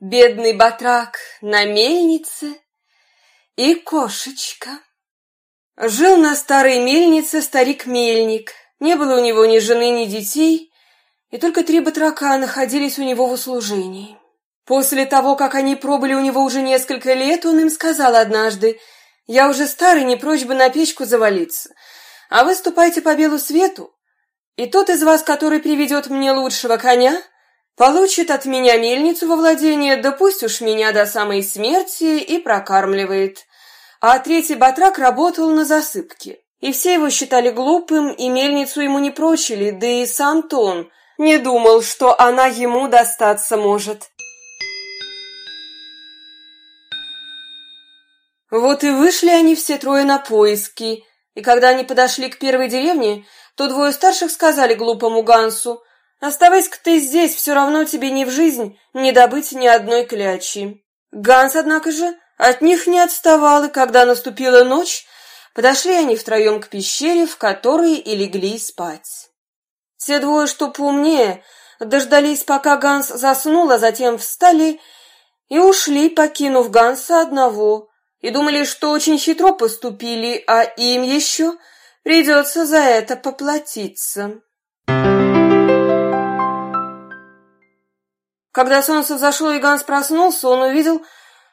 Бедный батрак на мельнице и кошечка. Жил на старой мельнице старик-мельник. Не было у него ни жены, ни детей, и только три батрака находились у него в услужении. После того, как они пробыли у него уже несколько лет, он им сказал однажды, «Я уже старый, не прочь бы на печку завалиться, а вы ступайте по белу свету, и тот из вас, который приведет мне лучшего коня, получит от меня мельницу во владение, да пусть уж меня до самой смерти и прокармливает». А третий батрак работал на засыпке. И все его считали глупым, и мельницу ему не прочили, да и сам Тон не думал, что она ему достаться может. Вот и вышли они все трое на поиски, и когда они подошли к первой деревне, то двое старших сказали глупому Гансу, «Оставайся-ка ты здесь, все равно тебе ни в жизнь не добыть ни одной клячи». Ганс, однако же, от них не отставал, и когда наступила ночь, подошли они втроем к пещере, в которой и легли спать. Все двое, что поумнее, дождались, пока Ганс заснул, а затем встали и ушли, покинув Ганса одного, и думали, что очень хитро поступили, а им еще придется за это поплатиться. Когда солнце взошло и Ганс проснулся, он увидел,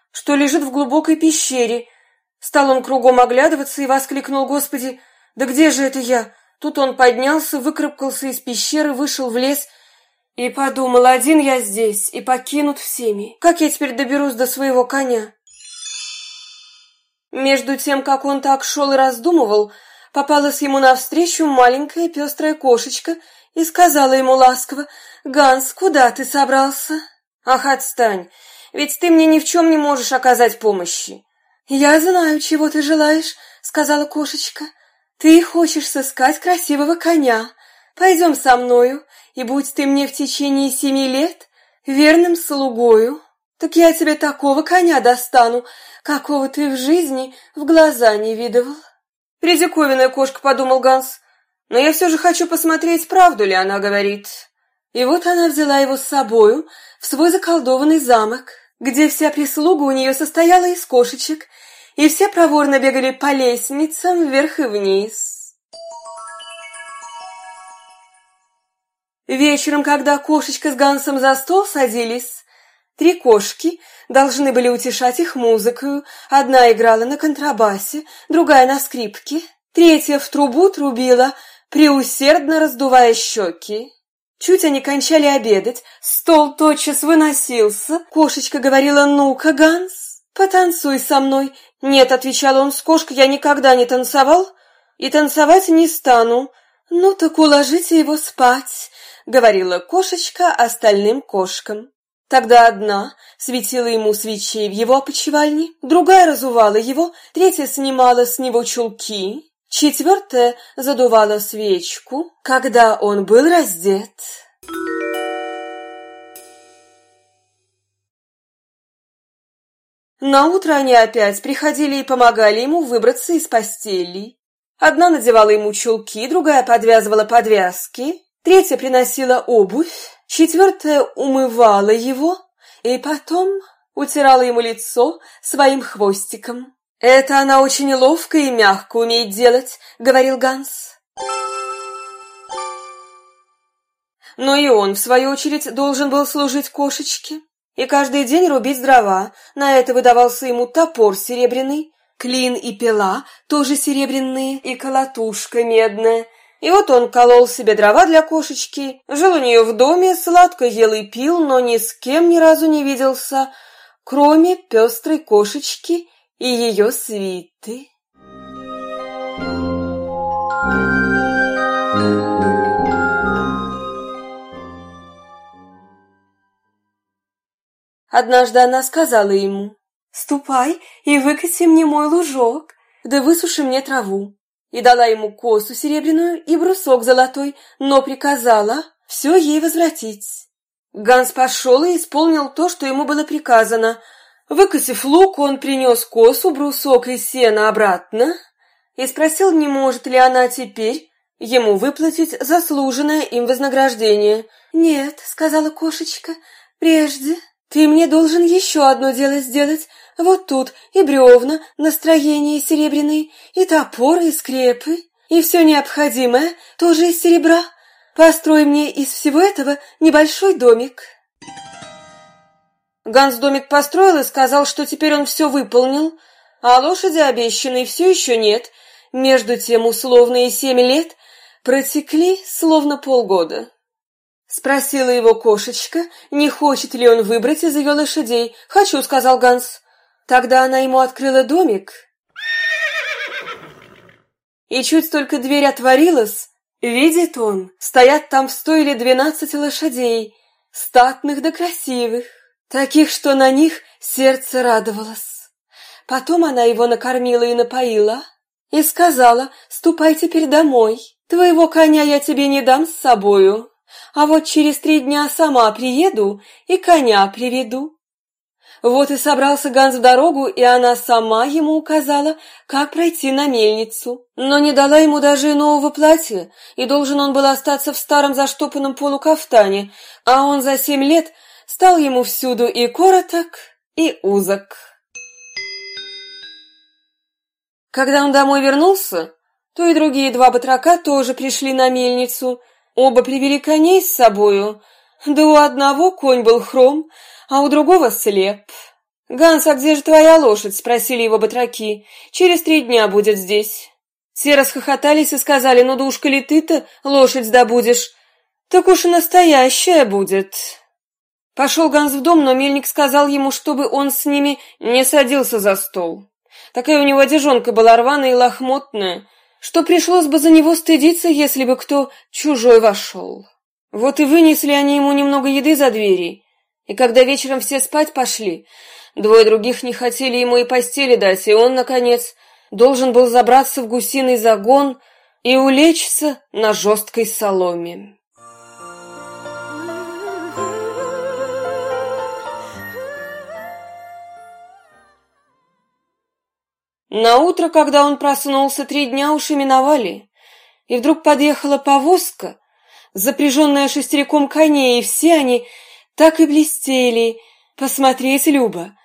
что лежит в глубокой пещере. Стал он кругом оглядываться и воскликнул, «Господи, да где же это я?» Тут он поднялся, выкарабкался из пещеры, вышел в лес и подумал, один я здесь и покинут всеми. Как я теперь доберусь до своего коня? Между тем, как он так шел и раздумывал, попалась ему навстречу маленькая пестрая кошечка и сказала ему ласково, «Ганс, куда ты собрался?» «Ах, отстань! Ведь ты мне ни в чем не можешь оказать помощи. Я знаю, чего ты желаешь, сказала кошечка. Ты хочешь сыскать красивого коня. Пойдем со мною, и будь ты мне в течение семи лет верным слугою, так я тебе такого коня достану, какого ты в жизни в глаза не видывал. Придиковинная кошка, подумал Ганс, но я все же хочу посмотреть, правду ли она говорит. И вот она взяла его с собою в свой заколдованный замок где вся прислуга у нее состояла из кошечек, и все проворно бегали по лестницам вверх и вниз. Вечером, когда кошечка с Гансом за стол садились, три кошки должны были утешать их музыкою. Одна играла на контрабасе, другая на скрипке, третья в трубу трубила, преусердно раздувая щеки. Чуть они кончали обедать, стол тотчас выносился. Кошечка говорила «Ну-ка, Ганс, потанцуй со мной». «Нет», — отвечал он с кошкой, — «я никогда не танцевал и танцевать не стану». «Ну так уложите его спать», — говорила кошечка остальным кошкам. Тогда одна светила ему свечей в его опочивальне, другая разувала его, третья снимала с него чулки, Четвертое задувало свечку, когда он был раздет. На утро они опять приходили и помогали ему выбраться из постели. Одна надевала ему чулки, другая подвязывала подвязки, третья приносила обувь, четвертая умывала его и потом утирала ему лицо своим хвостиком. «Это она очень ловко и мягко умеет делать», — говорил Ганс. Но и он, в свою очередь, должен был служить кошечке и каждый день рубить дрова. На это выдавался ему топор серебряный, клин и пила, тоже серебряные, и колотушка медная. И вот он колол себе дрова для кошечки, жил у нее в доме, сладко ел и пил, но ни с кем ни разу не виделся, кроме пестрой кошечки и ее свиты. Однажды она сказала ему, «Ступай и выкати мне мой лужок, да высуши мне траву». И дала ему косу серебряную и брусок золотой, но приказала все ей возвратить. Ганс пошел и исполнил то, что ему было приказано, Выкосив лук, он принес косу, брусок и сено обратно и спросил, не может ли она теперь ему выплатить заслуженное им вознаграждение. «Нет», — сказала кошечка, — «прежде Ты мне должен еще одно дело сделать. Вот тут и бревна, настроение серебряные, и топоры, и скрепы, и все необходимое тоже из серебра. Построй мне из всего этого небольшой домик». Ганс домик построил и сказал, что теперь он все выполнил, а лошади обещанной все еще нет. Между тем условные семь лет протекли словно полгода. Спросила его кошечка, не хочет ли он выбрать из ее лошадей. «Хочу», — сказал Ганс. Тогда она ему открыла домик. И чуть только дверь отворилась, видит он, стоят там в стойле двенадцать лошадей, статных да красивых, таких, что на них сердце радовалось. Потом она его накормила и напоила, и сказала, «Ступай теперь домой, твоего коня я тебе не дам с собою, а вот через три дня сама приеду и коня приведу». Вот и собрался Ганс в дорогу, и она сама ему указала, как пройти на мельницу. Но не дала ему даже и нового платья, и должен он был остаться в старом заштопанном полукафтане, а он за семь лет стал ему всюду и короток, и узок. Когда он домой вернулся, то и другие два батрака тоже пришли на мельницу. Оба привели коней с собою, да у одного конь был хром, а у другого слеп. «Ганс, а где же твоя лошадь?» — спросили его батраки. «Через три дня будет здесь». Все расхохотались и сказали, «Ну, душка ли ты-то лошадь добудешь? Так уж и настоящая будет». Пошел Ганс в дом, но мельник сказал ему, чтобы он с ними не садился за стол. Такая у него одежонка была рваная и лохмотная, что пришлось бы за него стыдиться, если бы кто чужой вошел. Вот и вынесли они ему немного еды за двери, и когда вечером все спать пошли, двое других не хотели ему и постели дать, и он, наконец, должен был забраться в гусиный загон и улечься на жесткой соломе. На утро, когда он проснулся, три дня уж именовали, и вдруг подъехала повозка, запряженная шестериком коней, и все они так и блестели. Посмотреть, Люба.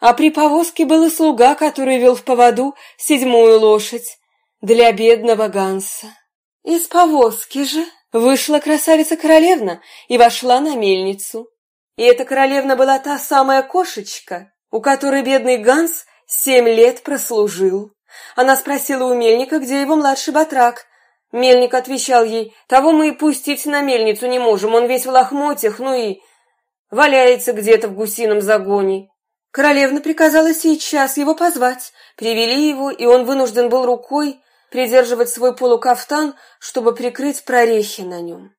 А при повозке был и слуга, который вел в поводу седьмую лошадь для бедного Ганса. Из повозки же вышла красавица-королевна и вошла на мельницу. И эта королевна была та самая кошечка, у которой бедный Ганс семь лет прослужил. Она спросила у мельника, где его младший батрак. Мельник отвечал ей, того мы и пустить на мельницу не можем, он весь в лохмотьях, ну и валяется где-то в гусином загоне. Королевна приказала сейчас его позвать. Привели его, и он вынужден был рукой придерживать свой полукафтан, чтобы прикрыть прорехи на нем.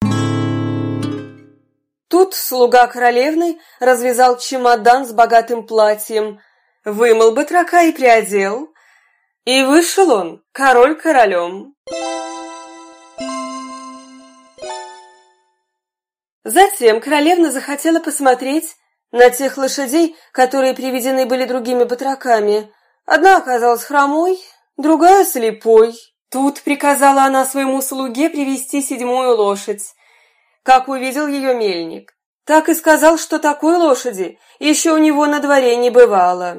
Тут слуга королевны развязал чемодан с богатым платьем, вымыл батрака и приодел, и вышел он, король королем. Затем королевна захотела посмотреть на тех лошадей, которые приведены были другими батраками. Одна оказалась хромой, другая слепой. Тут приказала она своему слуге привести седьмую лошадь, как увидел ее мельник. Так и сказал, что такой лошади еще у него на дворе не бывало.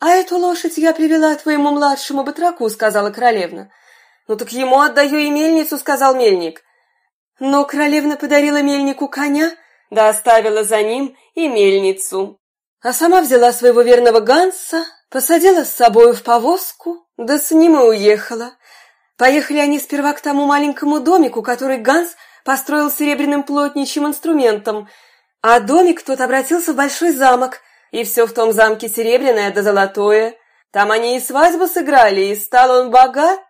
«А эту лошадь я привела твоему младшему батраку», — сказала королевна. «Ну так ему отдаю и мельницу», — сказал мельник. Но королевна подарила мельнику коня, да оставила за ним и мельницу. А сама взяла своего верного Ганса, посадила с собою в повозку, да с ним и уехала. Поехали они сперва к тому маленькому домику, который Ганс построил серебряным плотничьим инструментом, а домик тот обратился в большой замок, и все в том замке серебряное да золотое. Там они и свадьбу сыграли, и стал он богат.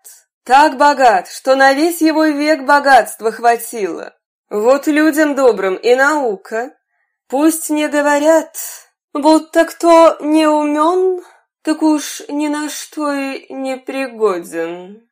Так богат, что на весь его век богатства хватило. Вот людям добрым и наука. Пусть не говорят, будто кто не умен, так уж ни на что и не пригоден.